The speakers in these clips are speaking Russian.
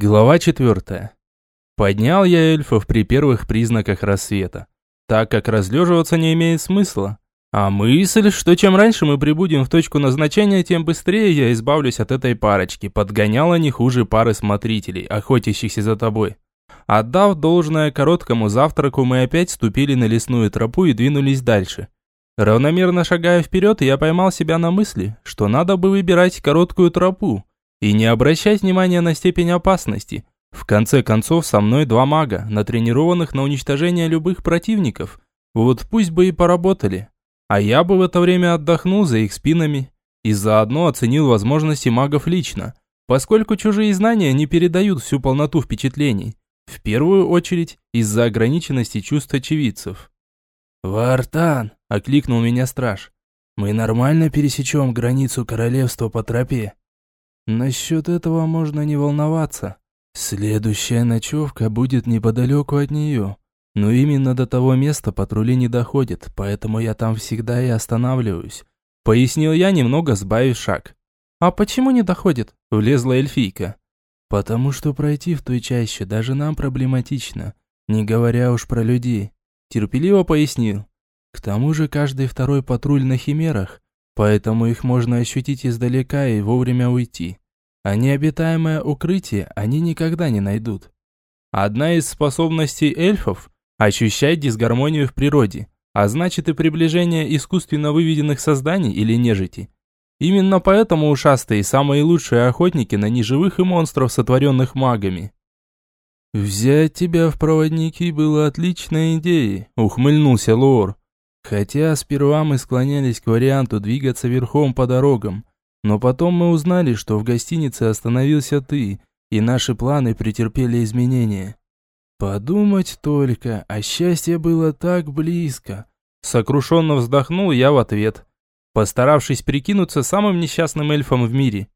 Глава четвертая. Поднял я эльфов при первых признаках рассвета, так как разлеживаться не имеет смысла. А мысль, что чем раньше мы прибудем в точку назначения, тем быстрее я избавлюсь от этой парочки, подгоняла не хуже пары смотрителей, охотящихся за тобой. Отдав должное короткому завтраку, мы опять ступили на лесную тропу и двинулись дальше. Равномерно шагая вперед, я поймал себя на мысли, что надо бы выбирать короткую тропу, и не обращать внимания на степень опасности. В конце концов, со мной два мага, натренированных на уничтожение любых противников. Вот пусть бы и поработали. А я бы в это время отдохнул за их спинами и заодно оценил возможности магов лично, поскольку чужие знания не передают всю полноту впечатлений. В первую очередь из-за ограниченности чувств очевидцев. «Вартан!» – окликнул меня страж. «Мы нормально пересечем границу королевства по тропе?» Насчет этого можно не волноваться. Следующая ночевка будет неподалеку от нее. Но именно до того места патрули не доходят, поэтому я там всегда и останавливаюсь. Пояснил я, немного сбавив шаг. «А почему не доходит?» – влезла эльфийка. «Потому что пройти в той чаще даже нам проблематично, не говоря уж про людей», – терпеливо пояснил. «К тому же каждый второй патруль на химерах, поэтому их можно ощутить издалека и вовремя уйти. А необитаемое укрытие они никогда не найдут. Одна из способностей эльфов – ощущать дисгармонию в природе, а значит и приближение искусственно выведенных созданий или нежити. Именно поэтому ушастые – самые лучшие охотники на неживых и монстров, сотворенных магами. «Взять тебя в проводники было отличной идеей», – ухмыльнулся Лор. Хотя сперва мы склонялись к варианту двигаться верхом по дорогам, но потом мы узнали, что в гостинице остановился ты, и наши планы претерпели изменения. Подумать только, а счастье было так близко. Сокрушенно вздохнул я в ответ, постаравшись прикинуться самым несчастным эльфом в мире.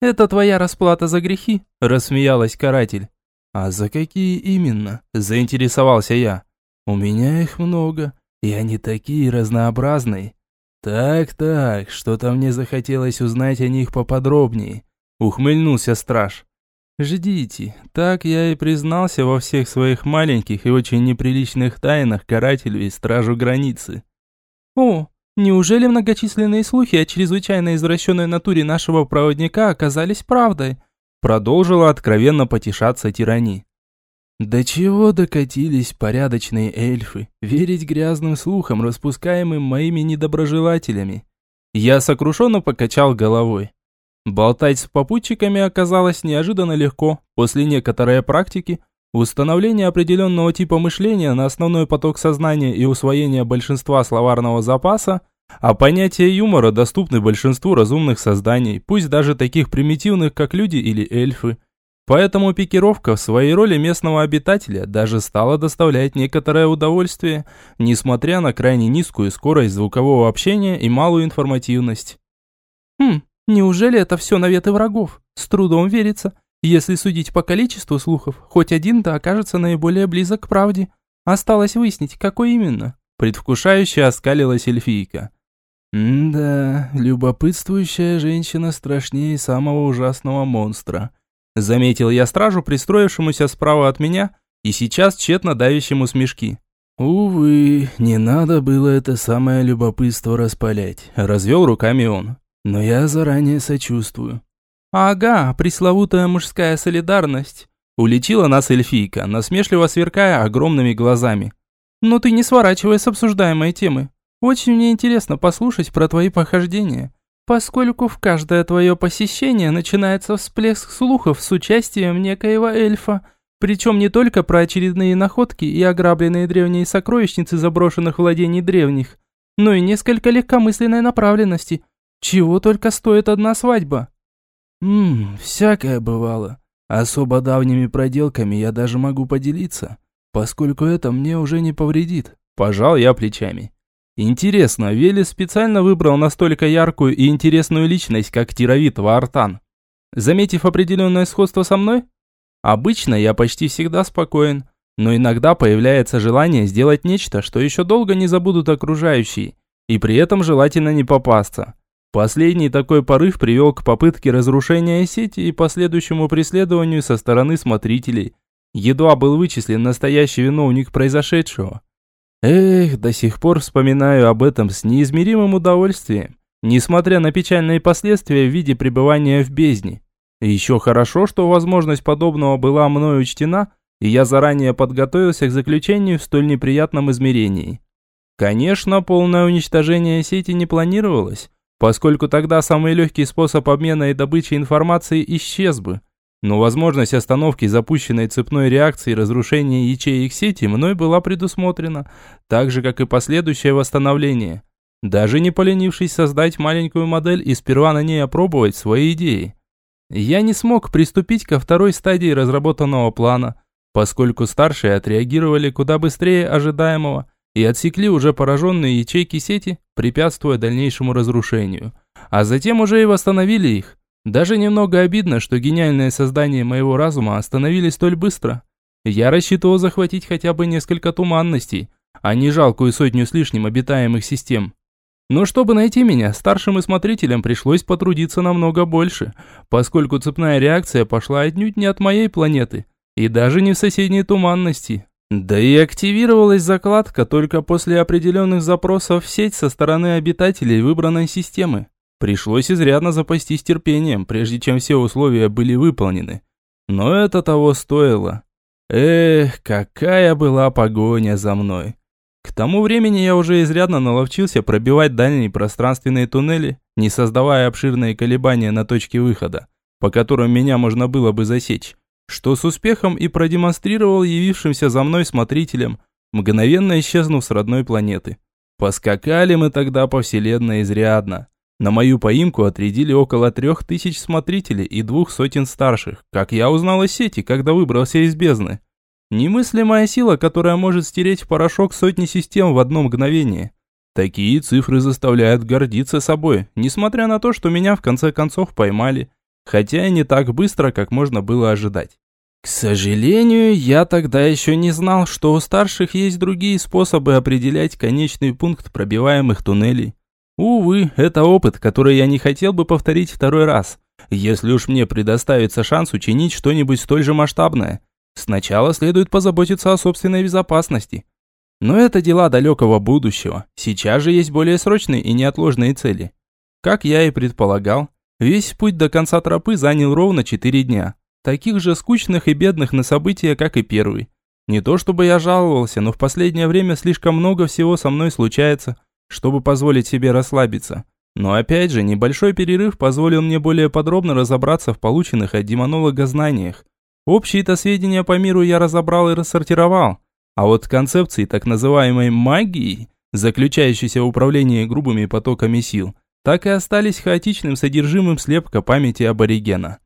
«Это твоя расплата за грехи?» – рассмеялась каратель. «А за какие именно?» – заинтересовался я. «У меня их много, и они такие разнообразные. Так-так, что-то мне захотелось узнать о них поподробнее. Ухмыльнулся страж. Ждите, так я и признался во всех своих маленьких и очень неприличных тайнах карателю и стражу границы. О, неужели многочисленные слухи о чрезвычайно извращенной натуре нашего проводника оказались правдой? Продолжила откровенно потешаться тирани. До чего докатились порядочные эльфы, верить грязным слухам, распускаемым моими недоброжелателями? Я сокрушенно покачал головой. Болтать с попутчиками оказалось неожиданно легко. После некоторой практики, установления определенного типа мышления на основной поток сознания и усвоения большинства словарного запаса, а понятия юмора доступны большинству разумных созданий, пусть даже таких примитивных, как люди или эльфы. Поэтому пикировка в своей роли местного обитателя даже стала доставлять некоторое удовольствие, несмотря на крайне низкую скорость звукового общения и малую информативность. Хм, неужели это все наветы врагов? С трудом верится. Если судить по количеству слухов, хоть один да окажется наиболее близок к правде. Осталось выяснить, какой именно. Предвкушающе оскалилась эльфийка. «Да, любопытствующая женщина страшнее самого ужасного монстра», Заметил я стражу, пристроившемуся справа от меня и сейчас тщетно давящему смешки. «Увы, не надо было это самое любопытство распалять», – развел руками он. «Но я заранее сочувствую». «Ага, пресловутая мужская солидарность», – улетела нас эльфийка, насмешливо сверкая огромными глазами. «Но ты не сворачивай с обсуждаемой темы. Очень мне интересно послушать про твои похождения поскольку в каждое твое посещение начинается всплеск слухов с участием некоего эльфа, причем не только про очередные находки и ограбленные древние сокровищницы заброшенных владений древних, но и несколько легкомысленной направленности, чего только стоит одна свадьба. Ммм, всякое бывало. Особо давними проделками я даже могу поделиться, поскольку это мне уже не повредит. Пожал я плечами. Интересно, Велес специально выбрал настолько яркую и интересную личность, как Тировит Ваартан. Заметив определенное сходство со мной? Обычно я почти всегда спокоен, но иногда появляется желание сделать нечто, что еще долго не забудут окружающие, и при этом желательно не попасться. Последний такой порыв привел к попытке разрушения сети и последующему преследованию со стороны смотрителей. Едва был вычислен настоящий виновник произошедшего. Эх, до сих пор вспоминаю об этом с неизмеримым удовольствием, несмотря на печальные последствия в виде пребывания в бездне. еще хорошо, что возможность подобного была мной учтена, и я заранее подготовился к заключению в столь неприятном измерении. Конечно, полное уничтожение сети не планировалось, поскольку тогда самый легкий способ обмена и добычи информации исчез бы. Но возможность остановки запущенной цепной реакции разрушения ячеек сети мной была предусмотрена, так же, как и последующее восстановление. Даже не поленившись создать маленькую модель и сперва на ней опробовать свои идеи. Я не смог приступить ко второй стадии разработанного плана, поскольку старшие отреагировали куда быстрее ожидаемого и отсекли уже пораженные ячейки сети, препятствуя дальнейшему разрушению. А затем уже и восстановили их. Даже немного обидно, что гениальное создание моего разума остановили столь быстро. Я рассчитывал захватить хотя бы несколько туманностей, а не жалкую сотню с лишним обитаемых систем. Но чтобы найти меня, старшим и смотрителям пришлось потрудиться намного больше, поскольку цепная реакция пошла отнюдь не от моей планеты, и даже не в соседней туманности, да и активировалась закладка только после определенных запросов в сеть со стороны обитателей выбранной системы. Пришлось изрядно запастись терпением, прежде чем все условия были выполнены. Но это того стоило. Эх, какая была погоня за мной. К тому времени я уже изрядно наловчился пробивать дальние пространственные туннели, не создавая обширные колебания на точке выхода, по которым меня можно было бы засечь что с успехом и продемонстрировал явившимся за мной смотрителям, мгновенно исчезнув с родной планеты. Поскакали мы тогда по вселенной изрядно. На мою поимку отрядили около трех тысяч смотрителей и двух сотен старших, как я узнал из сети, когда выбрался из бездны. Немыслимая сила, которая может стереть в порошок сотни систем в одно мгновение. Такие цифры заставляют гордиться собой, несмотря на то, что меня в конце концов поймали хотя и не так быстро, как можно было ожидать. К сожалению, я тогда еще не знал, что у старших есть другие способы определять конечный пункт пробиваемых туннелей. Увы, это опыт, который я не хотел бы повторить второй раз, если уж мне предоставится шанс учинить что-нибудь столь же масштабное. Сначала следует позаботиться о собственной безопасности. Но это дела далекого будущего. Сейчас же есть более срочные и неотложные цели. Как я и предполагал, Весь путь до конца тропы занял ровно 4 дня. Таких же скучных и бедных на события, как и первый. Не то чтобы я жаловался, но в последнее время слишком много всего со мной случается, чтобы позволить себе расслабиться. Но опять же, небольшой перерыв позволил мне более подробно разобраться в полученных от демонолога знаниях. Общие-то сведения по миру я разобрал и рассортировал. А вот концепции так называемой магии, заключающейся в управлении грубыми потоками сил – так и остались хаотичным содержимым слепка памяти аборигена.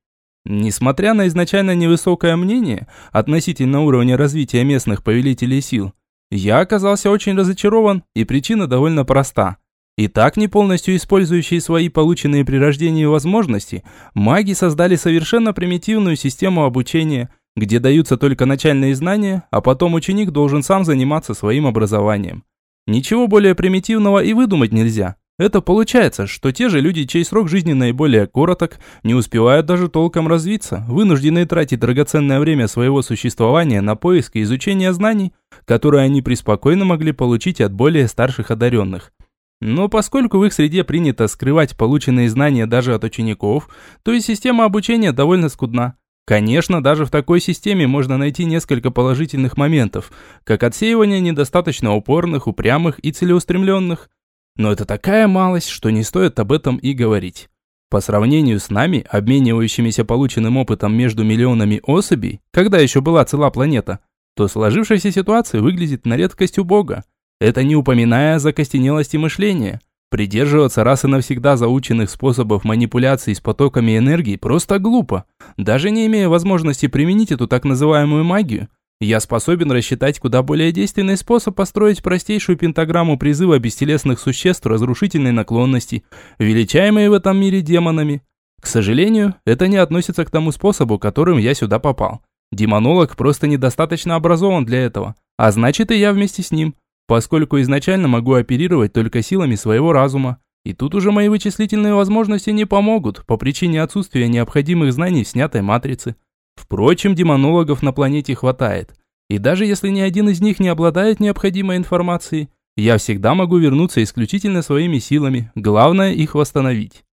Несмотря на изначально невысокое мнение относительно уровня развития местных повелителей сил, я оказался очень разочарован, и причина довольно проста. И так не полностью использующие свои полученные при рождении возможности, маги создали совершенно примитивную систему обучения, где даются только начальные знания, а потом ученик должен сам заниматься своим образованием. Ничего более примитивного и выдумать нельзя. Это получается, что те же люди, чей срок жизни наиболее короток, не успевают даже толком развиться, вынуждены тратить драгоценное время своего существования на поиск и изучение знаний, которые они преспокойно могли получить от более старших одаренных. Но поскольку в их среде принято скрывать полученные знания даже от учеников, то и система обучения довольно скудна. Конечно, даже в такой системе можно найти несколько положительных моментов, как отсеивание недостаточно упорных, упрямых и целеустремленных – но это такая малость, что не стоит об этом и говорить. По сравнению с нами, обменивающимися полученным опытом между миллионами особей, когда еще была цела планета, то сложившаяся ситуация выглядит на редкость убого. Это не упоминая о закостенелости мышления. Придерживаться раз и навсегда заученных способов манипуляции с потоками энергии просто глупо. Даже не имея возможности применить эту так называемую магию – я способен рассчитать куда более действенный способ построить простейшую пентаграмму призыва бестелесных существ разрушительной наклонности, величаемые в этом мире демонами. К сожалению, это не относится к тому способу, которым я сюда попал. Демонолог просто недостаточно образован для этого, а значит и я вместе с ним, поскольку изначально могу оперировать только силами своего разума. И тут уже мои вычислительные возможности не помогут по причине отсутствия необходимых знаний в снятой матрице. Впрочем, демонологов на планете хватает. И даже если ни один из них не обладает необходимой информацией, я всегда могу вернуться исключительно своими силами, главное их восстановить.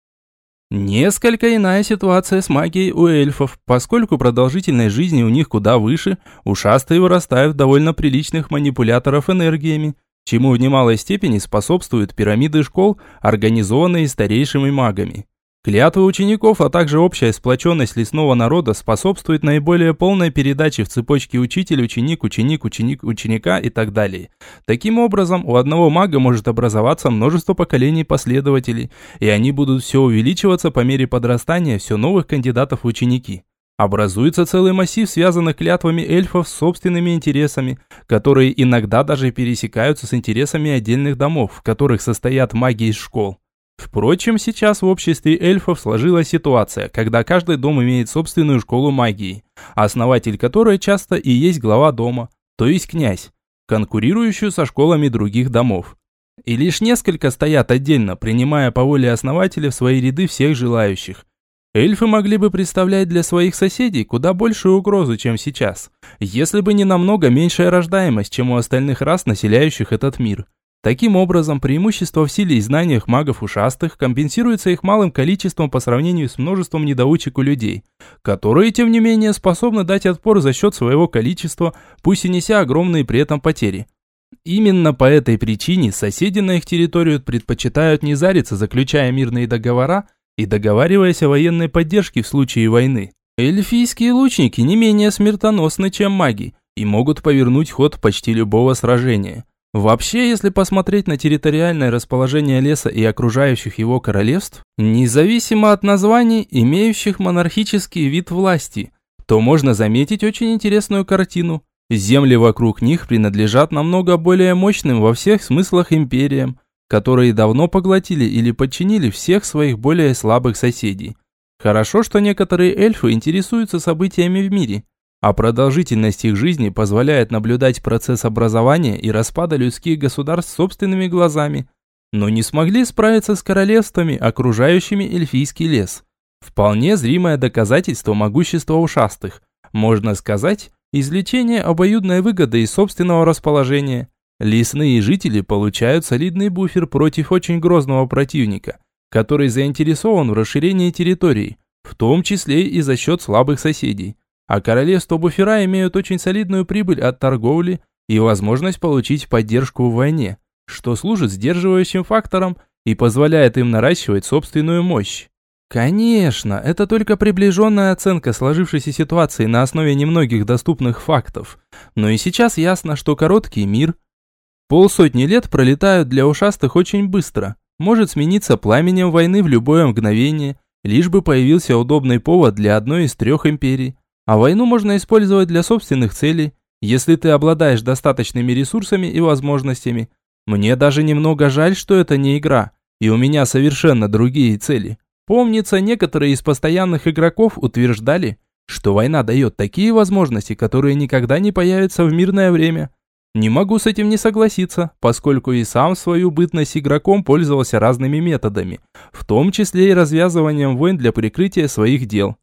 Несколько иная ситуация с магией у эльфов, поскольку продолжительность жизни у них куда выше, ушастые вырастают довольно приличных манипуляторов энергиями, чему в немалой степени способствуют пирамиды школ, организованные старейшими магами. Клятвы учеников, а также общая сплоченность лесного народа способствует наиболее полной передаче в цепочке учитель, ученик, ученик, ученик, ученика и так далее. Таким образом, у одного мага может образоваться множество поколений последователей, и они будут все увеличиваться по мере подрастания все новых кандидатов в ученики. Образуется целый массив связанных клятвами эльфов с собственными интересами, которые иногда даже пересекаются с интересами отдельных домов, в которых состоят маги из школ. Впрочем, сейчас в обществе эльфов сложилась ситуация, когда каждый дом имеет собственную школу магии, основатель которой часто и есть глава дома, то есть князь, конкурирующую со школами других домов. И лишь несколько стоят отдельно, принимая по воле основателя в свои ряды всех желающих. Эльфы могли бы представлять для своих соседей куда большую угрозу, чем сейчас, если бы не намного меньшая рождаемость, чем у остальных рас, населяющих этот мир – Таким образом, преимущество в силе и знаниях магов-ушастых компенсируется их малым количеством по сравнению с множеством недоучек у людей, которые, тем не менее, способны дать отпор за счет своего количества, пусть и неся огромные при этом потери. Именно по этой причине соседи на их территорию предпочитают не зариться, заключая мирные договора и договариваясь о военной поддержке в случае войны. Эльфийские лучники не менее смертоносны, чем маги, и могут повернуть ход почти любого сражения. Вообще, если посмотреть на территориальное расположение леса и окружающих его королевств, независимо от названий, имеющих монархический вид власти, то можно заметить очень интересную картину. Земли вокруг них принадлежат намного более мощным во всех смыслах империям, которые давно поглотили или подчинили всех своих более слабых соседей. Хорошо, что некоторые эльфы интересуются событиями в мире – а продолжительность их жизни позволяет наблюдать процесс образования и распада людских государств собственными глазами, но не смогли справиться с королевствами, окружающими эльфийский лес. Вполне зримое доказательство могущества ушастых. Можно сказать, извлечение обоюдной выгоды из собственного расположения. Лесные жители получают солидный буфер против очень грозного противника, который заинтересован в расширении территории, в том числе и за счет слабых соседей а королевство буфера имеют очень солидную прибыль от торговли и возможность получить поддержку в войне, что служит сдерживающим фактором и позволяет им наращивать собственную мощь. Конечно, это только приближенная оценка сложившейся ситуации на основе немногих доступных фактов, но и сейчас ясно, что короткий мир, полсотни лет пролетают для ушастых очень быстро, может смениться пламенем войны в любое мгновение, лишь бы появился удобный повод для одной из трех империй. А войну можно использовать для собственных целей, если ты обладаешь достаточными ресурсами и возможностями. Мне даже немного жаль, что это не игра, и у меня совершенно другие цели. Помнится, некоторые из постоянных игроков утверждали, что война дает такие возможности, которые никогда не появятся в мирное время. Не могу с этим не согласиться, поскольку и сам свою бытность игроком пользовался разными методами, в том числе и развязыванием войн для прикрытия своих дел.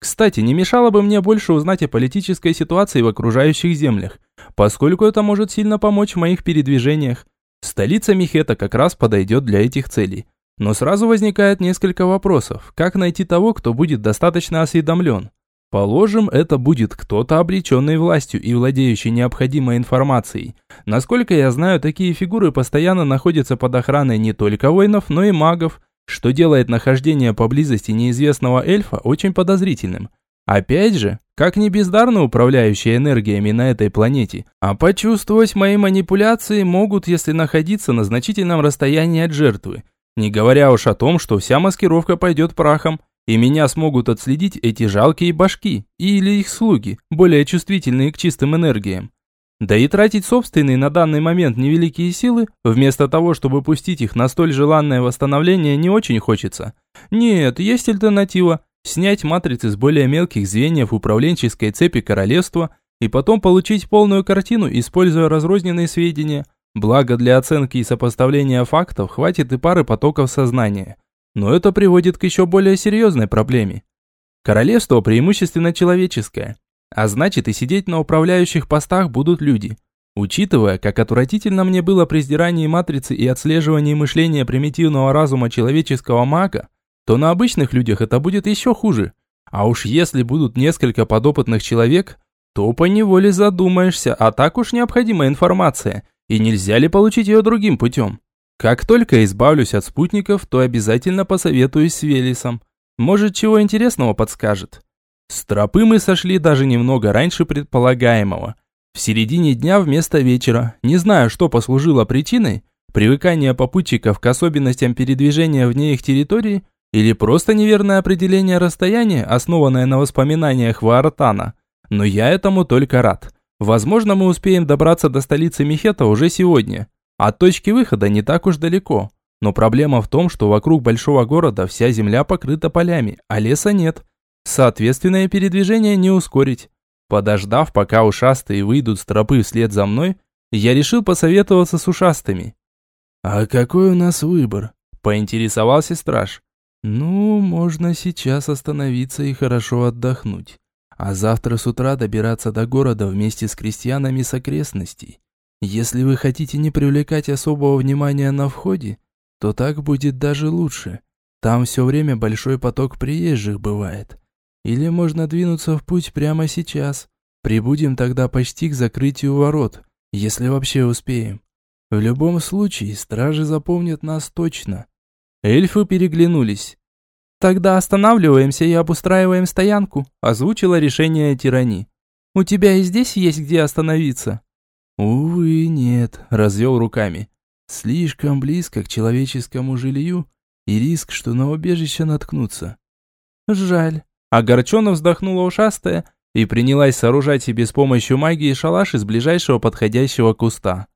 Кстати, не мешало бы мне больше узнать о политической ситуации в окружающих землях, поскольку это может сильно помочь в моих передвижениях. Столица Мехета как раз подойдет для этих целей. Но сразу возникает несколько вопросов. Как найти того, кто будет достаточно осведомлен? Положим, это будет кто-то обреченный властью и владеющий необходимой информацией. Насколько я знаю, такие фигуры постоянно находятся под охраной не только воинов, но и магов, что делает нахождение поблизости неизвестного эльфа очень подозрительным. Опять же, как не бездарно управляющие энергиями на этой планете, а почувствовать мои манипуляции могут, если находиться на значительном расстоянии от жертвы. Не говоря уж о том, что вся маскировка пойдет прахом, и меня смогут отследить эти жалкие башки или их слуги, более чувствительные к чистым энергиям. Да и тратить собственные на данный момент невеликие силы, вместо того, чтобы пустить их на столь желанное восстановление, не очень хочется. Нет, есть альтернатива. Снять матрицы с более мелких звеньев управленческой цепи королевства и потом получить полную картину, используя разрозненные сведения. Благо для оценки и сопоставления фактов хватит и пары потоков сознания. Но это приводит к еще более серьезной проблеме. Королевство преимущественно человеческое, а значит и сидеть на управляющих постах будут люди. Учитывая, как отвратительно мне было при сдирании матрицы и отслеживании мышления примитивного разума человеческого мага, то на обычных людях это будет еще хуже. А уж если будут несколько подопытных человек, то поневоле задумаешься, а так уж необходима информация, и нельзя ли получить ее другим путем. Как только избавлюсь от спутников, то обязательно посоветуюсь с Велисом. Может, чего интересного подскажет. С тропы мы сошли даже немного раньше предполагаемого. В середине дня вместо вечера. Не знаю, что послужило причиной, привыкание попутчиков к особенностям передвижения вне их территории или просто неверное определение расстояния, основанное на воспоминаниях Ваартана. Но я этому только рад. Возможно, мы успеем добраться до столицы Мехета уже сегодня. От точки выхода не так уж далеко. Но проблема в том, что вокруг большого города вся земля покрыта полями, а леса нет. Соответственно, передвижение не ускорить. Подождав, пока ушастые выйдут с тропы вслед за мной, я решил посоветоваться с ушастыми. «А какой у нас выбор?» – поинтересовался страж. «Ну, можно сейчас остановиться и хорошо отдохнуть, а завтра с утра добираться до города вместе с крестьянами с окрестностей. Если вы хотите не привлекать особого внимания на входе, то так будет даже лучше. Там все время большой поток приезжих бывает. Или можно двинуться в путь прямо сейчас. Прибудем тогда почти к закрытию ворот, если вообще успеем. В любом случае, стражи запомнят нас точно. Эльфы переглянулись. «Тогда останавливаемся и обустраиваем стоянку», – озвучила решение тирани. «У тебя и здесь есть где остановиться?» «Увы, нет», – развел руками. Слишком близко к человеческому жилью и риск, что на убежище наткнуться. Жаль. Огорченно вздохнула ушастая и принялась сооружать себе с помощью магии шалаш из ближайшего подходящего куста.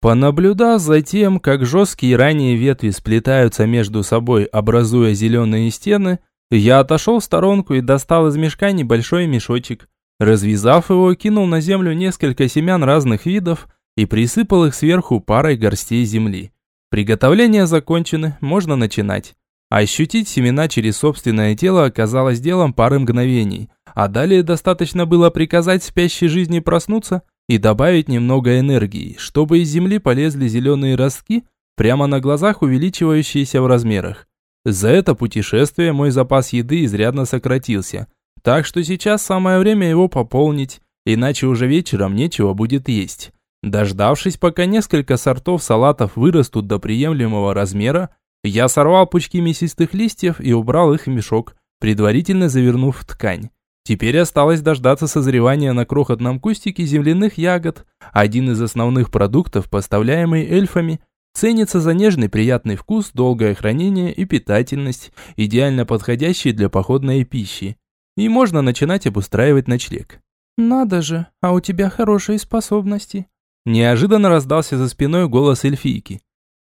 Понаблюдав за тем, как жесткие ранние ветви сплетаются между собой, образуя зеленые стены, я отошел в сторонку и достал из мешка небольшой мешочек. Развязав его, кинул на землю несколько семян разных видов и присыпал их сверху парой горстей земли. Приготовления закончены, можно начинать. Ощутить семена через собственное тело оказалось делом пары мгновений, а далее достаточно было приказать спящей жизни проснуться и добавить немного энергии, чтобы из земли полезли зеленые ростки, прямо на глазах увеличивающиеся в размерах. За это путешествие мой запас еды изрядно сократился, так что сейчас самое время его пополнить, иначе уже вечером нечего будет есть. Дождавшись, пока несколько сортов салатов вырастут до приемлемого размера, я сорвал пучки мясистых листьев и убрал их в мешок, предварительно завернув в ткань. Теперь осталось дождаться созревания на крохотном кустике земляных ягод. Один из основных продуктов, поставляемый эльфами, ценится за нежный приятный вкус, долгое хранение и питательность, идеально подходящие для походной пищи. И можно начинать обустраивать ночлег. «Надо же, а у тебя хорошие способности», Неожиданно раздался за спиной голос эльфийки.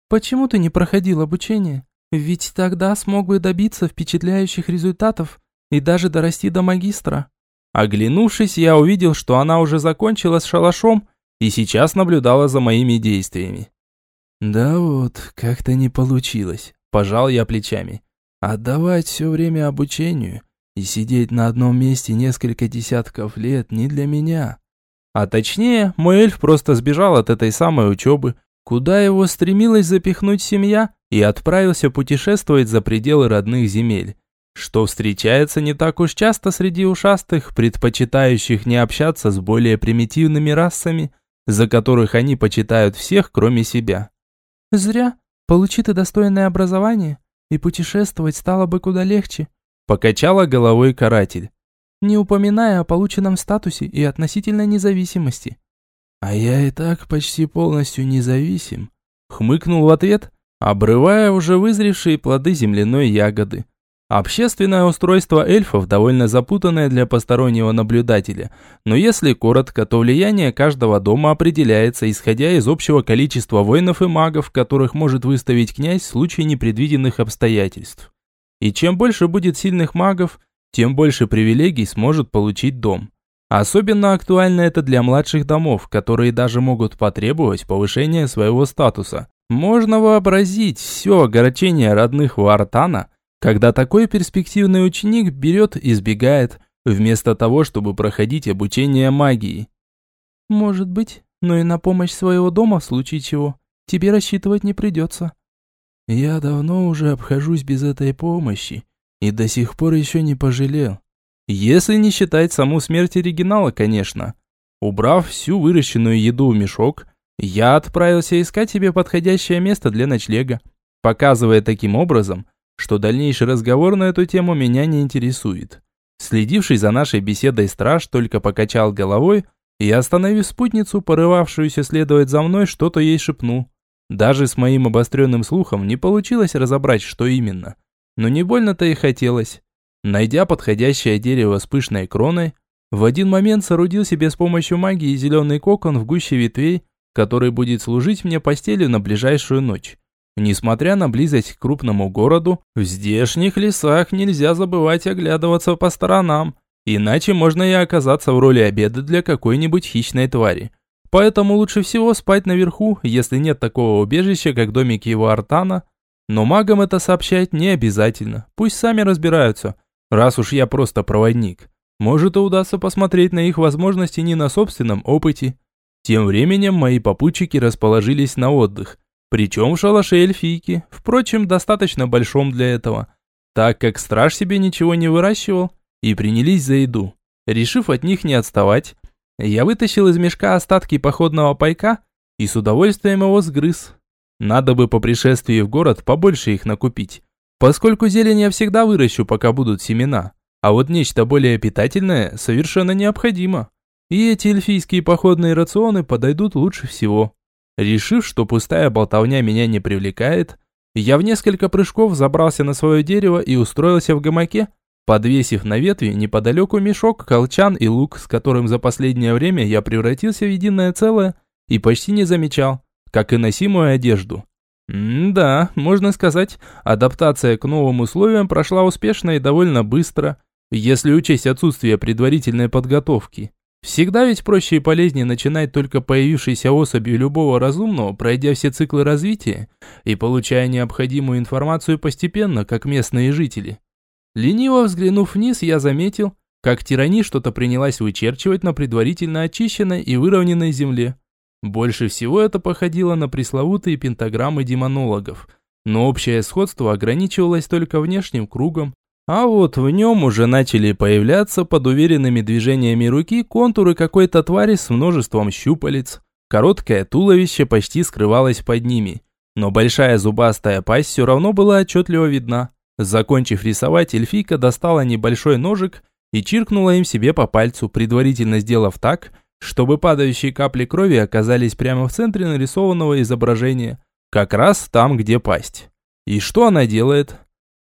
«Почему ты не проходил обучение? Ведь тогда смог бы добиться впечатляющих результатов и даже дорасти до магистра». Оглянувшись, я увидел, что она уже закончила с шалашом и сейчас наблюдала за моими действиями. «Да вот, как-то не получилось», – пожал я плечами. «Отдавать все время обучению и сидеть на одном месте несколько десятков лет не для меня». А точнее, мой эльф просто сбежал от этой самой учебы, куда его стремилась запихнуть семья, и отправился путешествовать за пределы родных земель. Что встречается не так уж часто среди ушастых, предпочитающих не общаться с более примитивными расами, за которых они почитают всех, кроме себя. «Зря. Получи ты достойное образование, и путешествовать стало бы куда легче», покачала головой каратель не упоминая о полученном статусе и относительной независимости. «А я и так почти полностью независим», — хмыкнул в ответ, обрывая уже вызревшие плоды земляной ягоды. Общественное устройство эльфов довольно запутанное для постороннего наблюдателя, но если коротко, то влияние каждого дома определяется, исходя из общего количества воинов и магов, которых может выставить князь в случае непредвиденных обстоятельств. И чем больше будет сильных магов, тем больше привилегий сможет получить дом. Особенно актуально это для младших домов, которые даже могут потребовать повышения своего статуса. Можно вообразить все огорчение родных Вартана, когда такой перспективный ученик берет и сбегает, вместо того, чтобы проходить обучение магии. Может быть, но и на помощь своего дома в случае чего тебе рассчитывать не придется. Я давно уже обхожусь без этой помощи и до сих пор еще не пожалел. Если не считать саму смерть оригинала, конечно. Убрав всю выращенную еду в мешок, я отправился искать себе подходящее место для ночлега, показывая таким образом, что дальнейший разговор на эту тему меня не интересует. Следивший за нашей беседой страж только покачал головой и, остановив спутницу, порывавшуюся следовать за мной, что-то ей шепнул. Даже с моим обостренным слухом не получилось разобрать, что именно. Но не больно-то и хотелось. Найдя подходящее дерево с пышной кроной, в один момент соорудил себе с помощью магии зеленый кокон в гуще ветвей, который будет служить мне постелью на ближайшую ночь. Несмотря на близость к крупному городу, в здешних лесах нельзя забывать оглядываться по сторонам, иначе можно и оказаться в роли обеда для какой-нибудь хищной твари. Поэтому лучше всего спать наверху, если нет такого убежища, как домик его Артана. Но магам это сообщать не обязательно, пусть сами разбираются – Раз уж я просто проводник, может и удастся посмотреть на их возможности не на собственном опыте. Тем временем мои попутчики расположились на отдых, причем в шалаше эльфийки, впрочем, достаточно большом для этого, так как страж себе ничего не выращивал, и принялись за еду. Решив от них не отставать, я вытащил из мешка остатки походного пайка и с удовольствием его сгрыз. Надо бы по пришествии в город побольше их накупить, Поскольку зелень я всегда выращу, пока будут семена, а вот нечто более питательное совершенно необходимо. И эти эльфийские походные рационы подойдут лучше всего. Решив, что пустая болтовня меня не привлекает, я в несколько прыжков забрался на свое дерево и устроился в гамаке, подвесив на ветви неподалеку мешок, колчан и лук, с которым за последнее время я превратился в единое целое и почти не замечал, как и носимую одежду. Да, можно сказать, адаптация к новым условиям прошла успешно и довольно быстро, если учесть отсутствие предварительной подготовки. Всегда ведь проще и полезнее начинать только появившейся особью любого разумного, пройдя все циклы развития и получая необходимую информацию постепенно, как местные жители. Лениво взглянув вниз, я заметил, как тирани что-то принялась вычерчивать на предварительно очищенной и выровненной земле. Больше всего это походило на пресловутые пентаграммы демонологов, но общее сходство ограничивалось только внешним кругом, а вот в нем уже начали появляться под уверенными движениями руки контуры какой-то твари с множеством щупалец. Короткое туловище почти скрывалось под ними, но большая зубастая пасть все равно была отчетливо видна. Закончив рисовать, эльфийка достала небольшой ножик и чиркнула им себе по пальцу, предварительно сделав так, чтобы падающие капли крови оказались прямо в центре нарисованного изображения, как раз там, где пасть. И что она делает?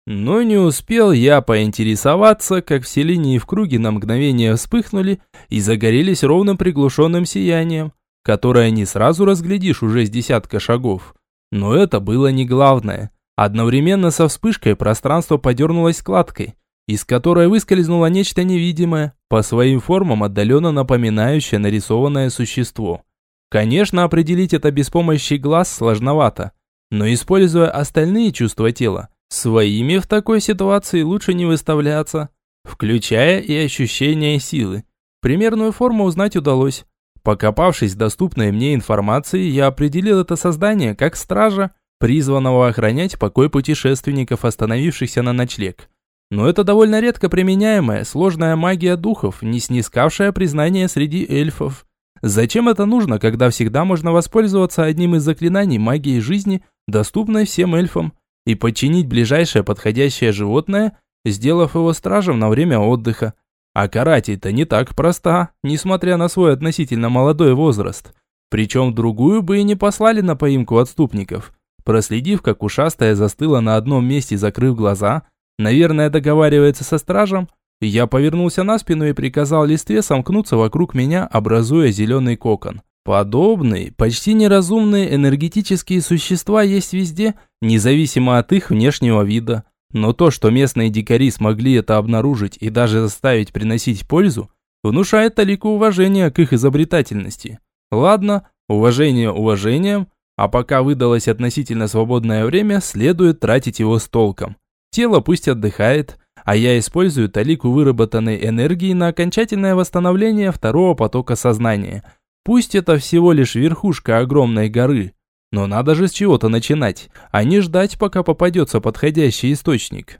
Но не успел я поинтересоваться, как все линии в круге на мгновение вспыхнули и загорелись ровным приглушенным сиянием, которое не сразу разглядишь уже с десятка шагов. Но это было не главное. Одновременно со вспышкой пространство подернулось складкой, из которой выскользнуло нечто невидимое, по своим формам отдаленно напоминающее нарисованное существо. Конечно, определить это без помощи глаз сложновато, но используя остальные чувства тела, своими в такой ситуации лучше не выставляться, включая и ощущение силы. Примерную форму узнать удалось. Покопавшись в доступной мне информации, я определил это создание как стража, призванного охранять покой путешественников, остановившихся на ночлег. Но это довольно редко применяемая, сложная магия духов, не снискавшая признания среди эльфов. Зачем это нужно, когда всегда можно воспользоваться одним из заклинаний магии жизни, доступной всем эльфам, и подчинить ближайшее подходящее животное, сделав его стражем на время отдыха? А каратель-то не так проста, несмотря на свой относительно молодой возраст. Причем другую бы и не послали на поимку отступников. Проследив, как ушастая застыла на одном месте, закрыв глаза – Наверное, договаривается со стражем. Я повернулся на спину и приказал листве сомкнуться вокруг меня, образуя зеленый кокон. Подобные, почти неразумные энергетические существа есть везде, независимо от их внешнего вида. Но то, что местные дикари смогли это обнаружить и даже заставить приносить пользу, Внушает талику уважения к их изобретательности. Ладно, уважение уважением, а пока выдалось относительно свободное время, следует тратить его с толком. Тело пусть отдыхает, а я использую талику выработанной энергии на окончательное восстановление второго потока сознания. Пусть это всего лишь верхушка огромной горы, но надо же с чего-то начинать, а не ждать, пока попадется подходящий источник.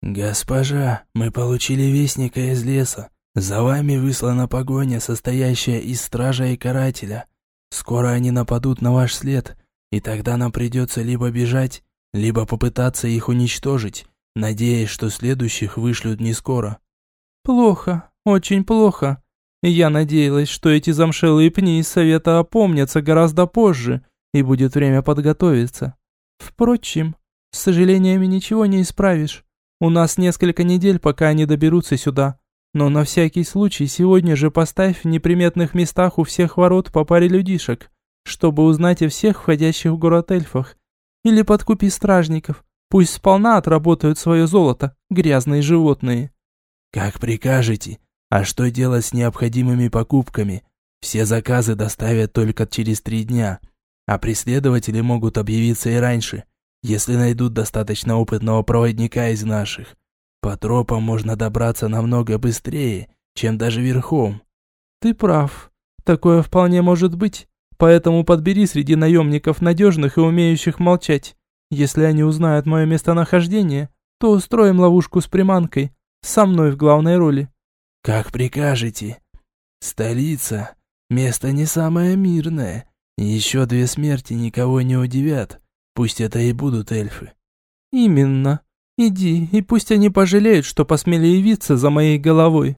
«Госпожа, мы получили вестника из леса. За вами выслана погоня, состоящая из стража и карателя. Скоро они нападут на ваш след, и тогда нам придется либо бежать, либо попытаться их уничтожить, надеясь, что следующих вышлют не скоро». «Плохо, очень плохо. Я надеялась, что эти замшелые пни из совета опомнятся гораздо позже, и будет время подготовиться. Впрочем, с сожалениями ничего не исправишь. У нас несколько недель, пока они доберутся сюда. Но на всякий случай сегодня же поставь в неприметных местах у всех ворот по паре людишек, чтобы узнать о всех входящих в город эльфах. Или подкупи стражников, пусть сполна отработают свое золото, грязные животные. Как прикажете. А что делать с необходимыми покупками? Все заказы доставят только через три дня, а преследователи могут объявиться и раньше, если найдут достаточно опытного проводника из наших. По тропам можно добраться намного быстрее, чем даже верхом. Ты прав. Такое вполне может быть. Поэтому подбери среди наемников надежных и умеющих молчать. Если они узнают мое местонахождение, то устроим ловушку с приманкой. Со мной в главной роли. Как прикажете. Столица. Место не самое мирное. Еще две смерти никого не удивят. Пусть это и будут эльфы. Именно. Иди, и пусть они пожалеют, что посмели явиться за моей головой.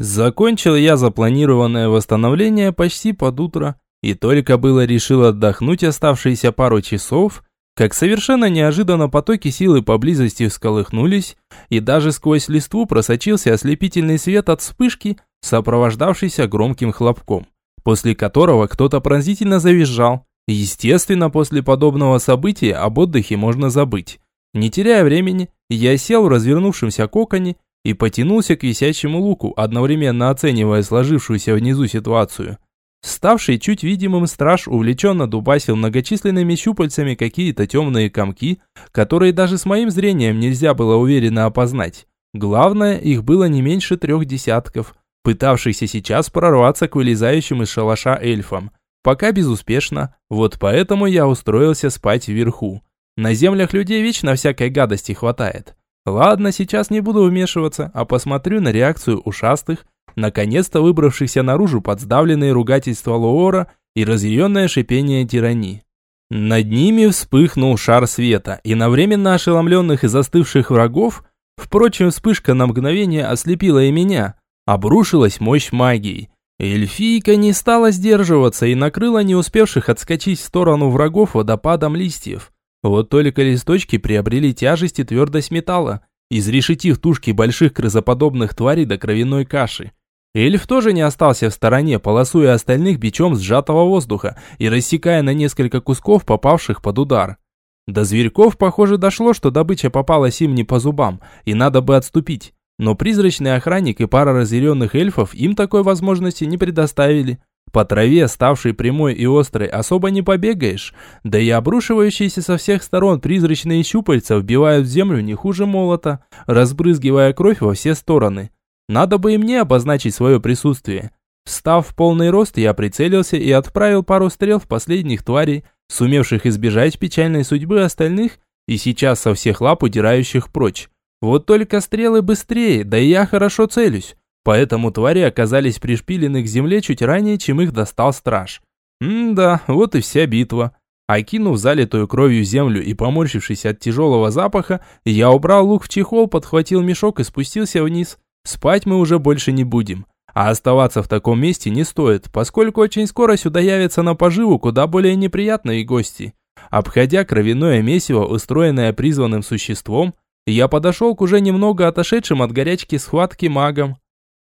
Закончил я запланированное восстановление почти под утро, и только было решил отдохнуть оставшиеся пару часов, как совершенно неожиданно потоки силы поблизости всколыхнулись, и даже сквозь листву просочился ослепительный свет от вспышки, сопровождавшийся громким хлопком, после которого кто-то пронзительно завизжал. Естественно, после подобного события об отдыхе можно забыть. Не теряя времени, я сел в развернувшемся коконе и потянулся к висячему луку, одновременно оценивая сложившуюся внизу ситуацию. Ставший чуть видимым страж увлеченно дубасил многочисленными щупальцами какие-то темные комки, которые даже с моим зрением нельзя было уверенно опознать. Главное, их было не меньше трех десятков, пытавшихся сейчас прорваться к вылезающим из шалаша эльфам. Пока безуспешно, вот поэтому я устроился спать вверху. На землях людей вечно всякой гадости хватает. Ладно, сейчас не буду вмешиваться, а посмотрю на реакцию ушастых, наконец-то выбравшихся наружу под сдавленные ругательства Лоора и разъяренное шипение тирани. Над ними вспыхнул шар света, и на временно ошеломленных и застывших врагов, впрочем, вспышка на мгновение ослепила и меня, обрушилась мощь магии. Эльфийка не стала сдерживаться и накрыла не успевших отскочить в сторону врагов водопадом листьев. Вот только листочки приобрели тяжесть и твердость металла, изрешетив тушки больших крысоподобных тварей до кровяной каши. Эльф тоже не остался в стороне, полосуя остальных бичом сжатого воздуха и рассекая на несколько кусков, попавших под удар. До зверьков, похоже, дошло, что добыча попалась им не по зубам, и надо бы отступить. Но призрачный охранник и пара разъяренных эльфов им такой возможности не предоставили. По траве, ставшей прямой и острой, особо не побегаешь, да и обрушивающиеся со всех сторон призрачные щупальца вбивают в землю не хуже молота, разбрызгивая кровь во все стороны. Надо бы и мне обозначить свое присутствие. Встав в полный рост, я прицелился и отправил пару стрел в последних тварей, сумевших избежать печальной судьбы остальных и сейчас со всех лап удирающих прочь. Вот только стрелы быстрее, да и я хорошо целюсь. Поэтому твари оказались пришпилены к земле чуть ранее, чем их достал страж. М-да, вот и вся битва. Окинув залитую кровью землю и поморщившись от тяжелого запаха, я убрал лук в чехол, подхватил мешок и спустился вниз. Спать мы уже больше не будем. А оставаться в таком месте не стоит, поскольку очень скоро сюда явятся на поживу куда более неприятные гости. Обходя кровяное месиво, устроенное призванным существом, я подошел к уже немного отошедшим от горячки схватки магам.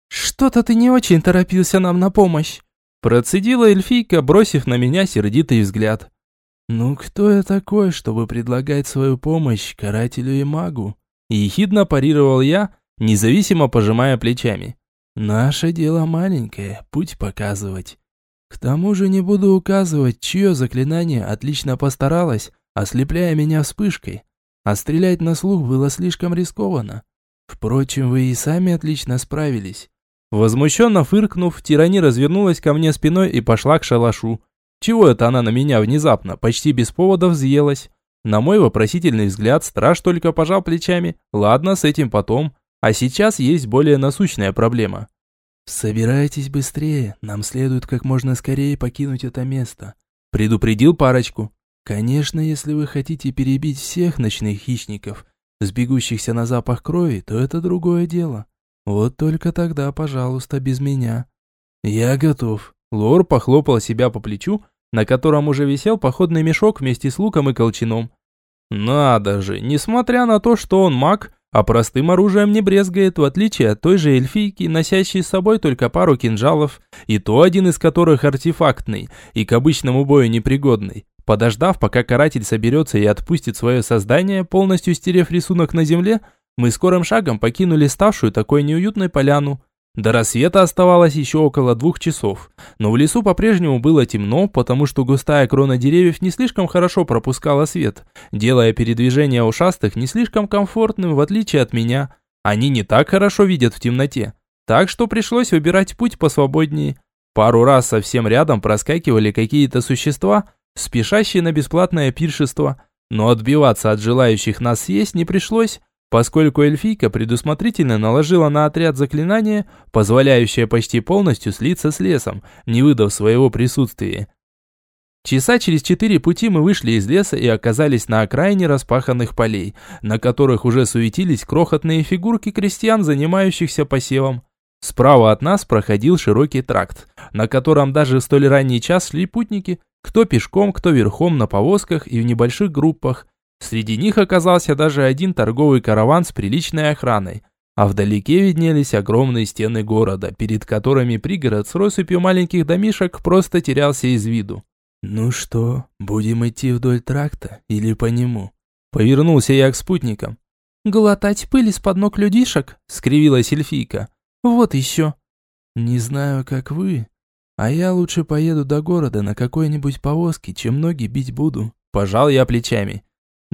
«Что-то ты не очень торопился нам на помощь», процедила эльфийка, бросив на меня сердитый взгляд. «Ну кто я такой, чтобы предлагать свою помощь карателю и магу?» Ехидно парировал я, независимо пожимая плечами. «Наше дело маленькое, путь показывать. К тому же не буду указывать, чье заклинание отлично постаралось, ослепляя меня вспышкой. А стрелять на слух было слишком рискованно. Впрочем, вы и сами отлично справились. Возмущенно фыркнув, тирани развернулась ко мне спиной и пошла к шалашу. Чего это она на меня внезапно, почти без повода взъелась? На мой вопросительный взгляд страж только пожал плечами. Ладно, с этим потом. А сейчас есть более насущная проблема. «Собирайтесь быстрее, нам следует как можно скорее покинуть это место», предупредил парочку. «Конечно, если вы хотите перебить всех ночных хищников, сбегущихся на запах крови, то это другое дело. Вот только тогда, пожалуйста, без меня». «Я готов». Лор похлопал себя по плечу, на котором уже висел походный мешок вместе с луком и колчаном. «Надо же, несмотря на то, что он маг, а простым оружием не брезгает, в отличие от той же эльфийки, носящей с собой только пару кинжалов, и то один из которых артефактный и к обычному бою непригодный. Подождав, пока каратель соберется и отпустит свое создание, полностью стерев рисунок на земле, мы скорым шагом покинули ставшую такой неуютной поляну. До рассвета оставалось еще около двух часов, но в лесу по-прежнему было темно, потому что густая крона деревьев не слишком хорошо пропускала свет, делая передвижение ушастых не слишком комфортным, в отличие от меня. Они не так хорошо видят в темноте, так что пришлось выбирать путь посвободнее. Пару раз совсем рядом проскакивали какие-то существа, спешащие на бесплатное пиршество, но отбиваться от желающих нас съесть не пришлось, поскольку эльфийка предусмотрительно наложила на отряд заклинание, позволяющее почти полностью слиться с лесом, не выдав своего присутствия. Часа через четыре пути мы вышли из леса и оказались на окраине распаханных полей, на которых уже суетились крохотные фигурки крестьян, занимающихся посевом. Справа от нас проходил широкий тракт, на котором даже в столь ранний час шли путники, кто пешком, кто верхом на повозках и в небольших группах. Среди них оказался даже один торговый караван с приличной охраной, а вдалеке виднелись огромные стены города, перед которыми пригород с россыпью маленьких домишек просто терялся из виду. «Ну что, будем идти вдоль тракта или по нему?» Повернулся я к спутникам. «Глотать пыль из-под ног людишек?» — скривилась эльфийка. «Вот еще». «Не знаю, как вы, а я лучше поеду до города на какой-нибудь повозке, чем ноги бить буду. Пожал я плечами.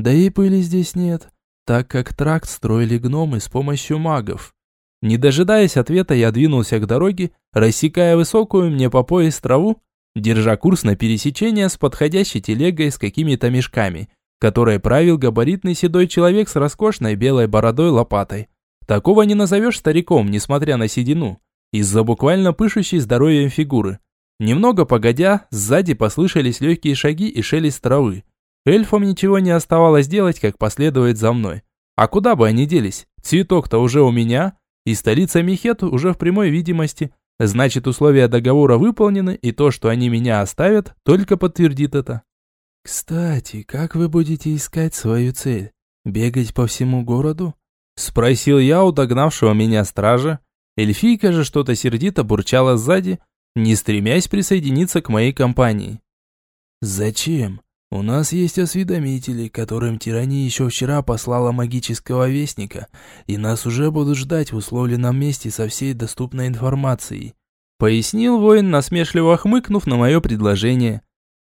Да и пыли здесь нет, так как тракт строили гномы с помощью магов. Не дожидаясь ответа, я двинулся к дороге, рассекая высокую мне по пояс траву, держа курс на пересечение с подходящей телегой с какими-то мешками, которой правил габаритный седой человек с роскошной белой бородой лопатой. Такого не назовешь стариком, несмотря на седину из-за буквально пышущей здоровьем фигуры. Немного погодя, сзади послышались легкие шаги и шелест травы. Эльфам ничего не оставалось делать, как последовать за мной. А куда бы они делись? Цветок-то уже у меня, и столица Мехет уже в прямой видимости. Значит, условия договора выполнены, и то, что они меня оставят, только подтвердит это. «Кстати, как вы будете искать свою цель? Бегать по всему городу?» Спросил я у догнавшего меня стража, Эльфийка же что-то сердито бурчала сзади, не стремясь присоединиться к моей компании. «Зачем? У нас есть осведомители, которым тирания еще вчера послала магического вестника, и нас уже будут ждать в условленном месте со всей доступной информацией», пояснил воин, насмешливо хмыкнув на мое предложение.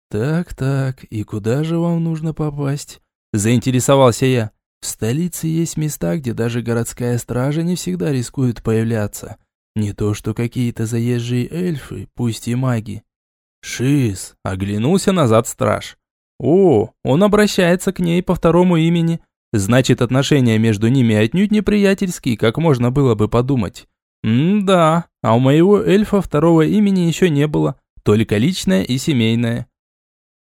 «Так-так, и куда же вам нужно попасть?» заинтересовался я. В столице есть места, где даже городская стража не всегда рискует появляться. Не то что какие-то заезжие эльфы, пусть и маги. Шиз, оглянулся назад страж. О, он обращается к ней по второму имени. Значит, отношения между ними отнюдь не приятельские, как можно было бы подумать. М-да, а у моего эльфа второго имени еще не было, только личное и семейное.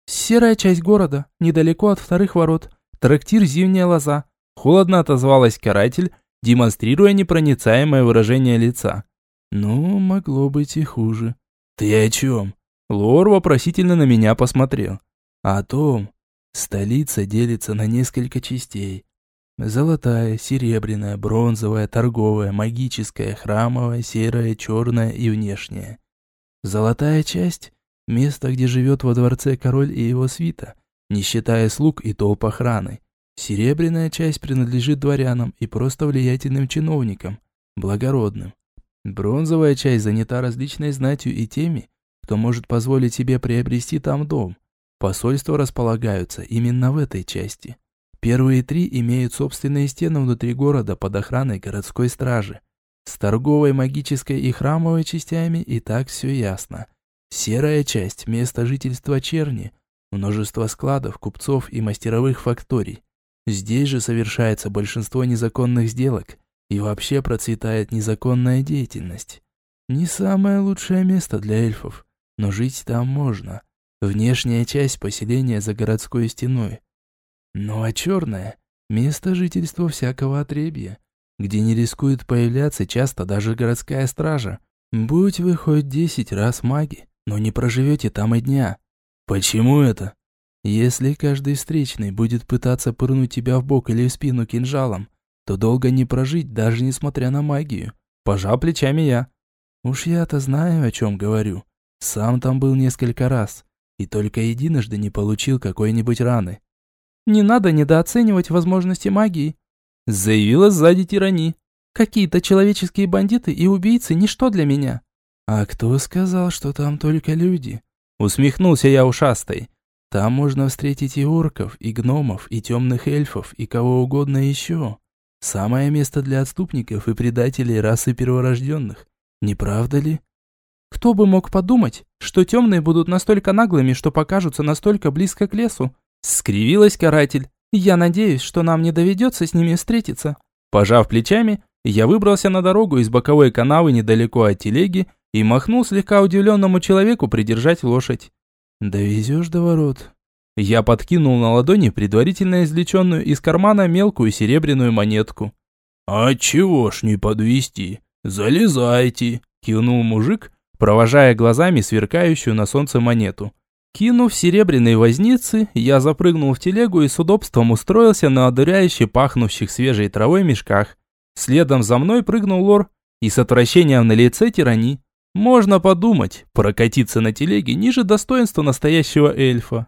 Серая часть города, недалеко от вторых ворот. Трактир «Зимняя лоза». Холодно отозвалась каратель, демонстрируя непроницаемое выражение лица. «Ну, могло быть и хуже». «Ты о чем?» Лор вопросительно на меня посмотрел. «О том, столица делится на несколько частей. Золотая, серебряная, бронзовая, торговая, магическая, храмовая, серая, черная и внешняя. Золотая часть – место, где живет во дворце король и его свита, не считая слуг и толп охраны. Серебряная часть принадлежит дворянам и просто влиятельным чиновникам, благородным. Бронзовая часть занята различной знатью и теми, кто может позволить себе приобрести там дом. Посольства располагаются именно в этой части. Первые три имеют собственные стены внутри города под охраной городской стражи. С торговой, магической и храмовой частями и так все ясно. Серая часть – место жительства черни, множество складов, купцов и мастеровых факторий. Здесь же совершается большинство незаконных сделок и вообще процветает незаконная деятельность. Не самое лучшее место для эльфов, но жить там можно. Внешняя часть поселения за городской стеной. Ну а черная – место жительства всякого отребья, где не рискует появляться часто даже городская стража. Будь вы хоть десять раз маги, но не проживете там и дня. Почему это? Если каждый встречный будет пытаться пырнуть тебя в бок или в спину кинжалом, то долго не прожить, даже несмотря на магию. Пожал плечами я. Уж я-то знаю, о чем говорю. Сам там был несколько раз, и только единожды не получил какой-нибудь раны. Не надо недооценивать возможности магии», — заявила сзади тирани. «Какие-то человеческие бандиты и убийцы – ничто для меня». «А кто сказал, что там только люди?» Усмехнулся я ушастой. «Там можно встретить и орков, и гномов, и темных эльфов, и кого угодно еще. Самое место для отступников и предателей расы перворожденных. Не правда ли?» «Кто бы мог подумать, что темные будут настолько наглыми, что покажутся настолько близко к лесу?» Скривилась каратель. Я надеюсь, что нам не доведется с ними встретиться. Пожав плечами, я выбрался на дорогу из боковой канавы недалеко от телеги и махнул слегка удивленному человеку придержать лошадь. «Довезешь до ворот?» Я подкинул на ладони предварительно извлеченную из кармана мелкую серебряную монетку. «А чего ж не подвести? Залезайте!» – кивнул мужик, провожая глазами сверкающую на солнце монету. Кинув серебряные возницы, я запрыгнул в телегу и с удобством устроился на одуряюще пахнущих свежей травой мешках. Следом за мной прыгнул лор и с отвращением на лице тирани. Можно подумать, прокатиться на телеге ниже достоинства настоящего эльфа.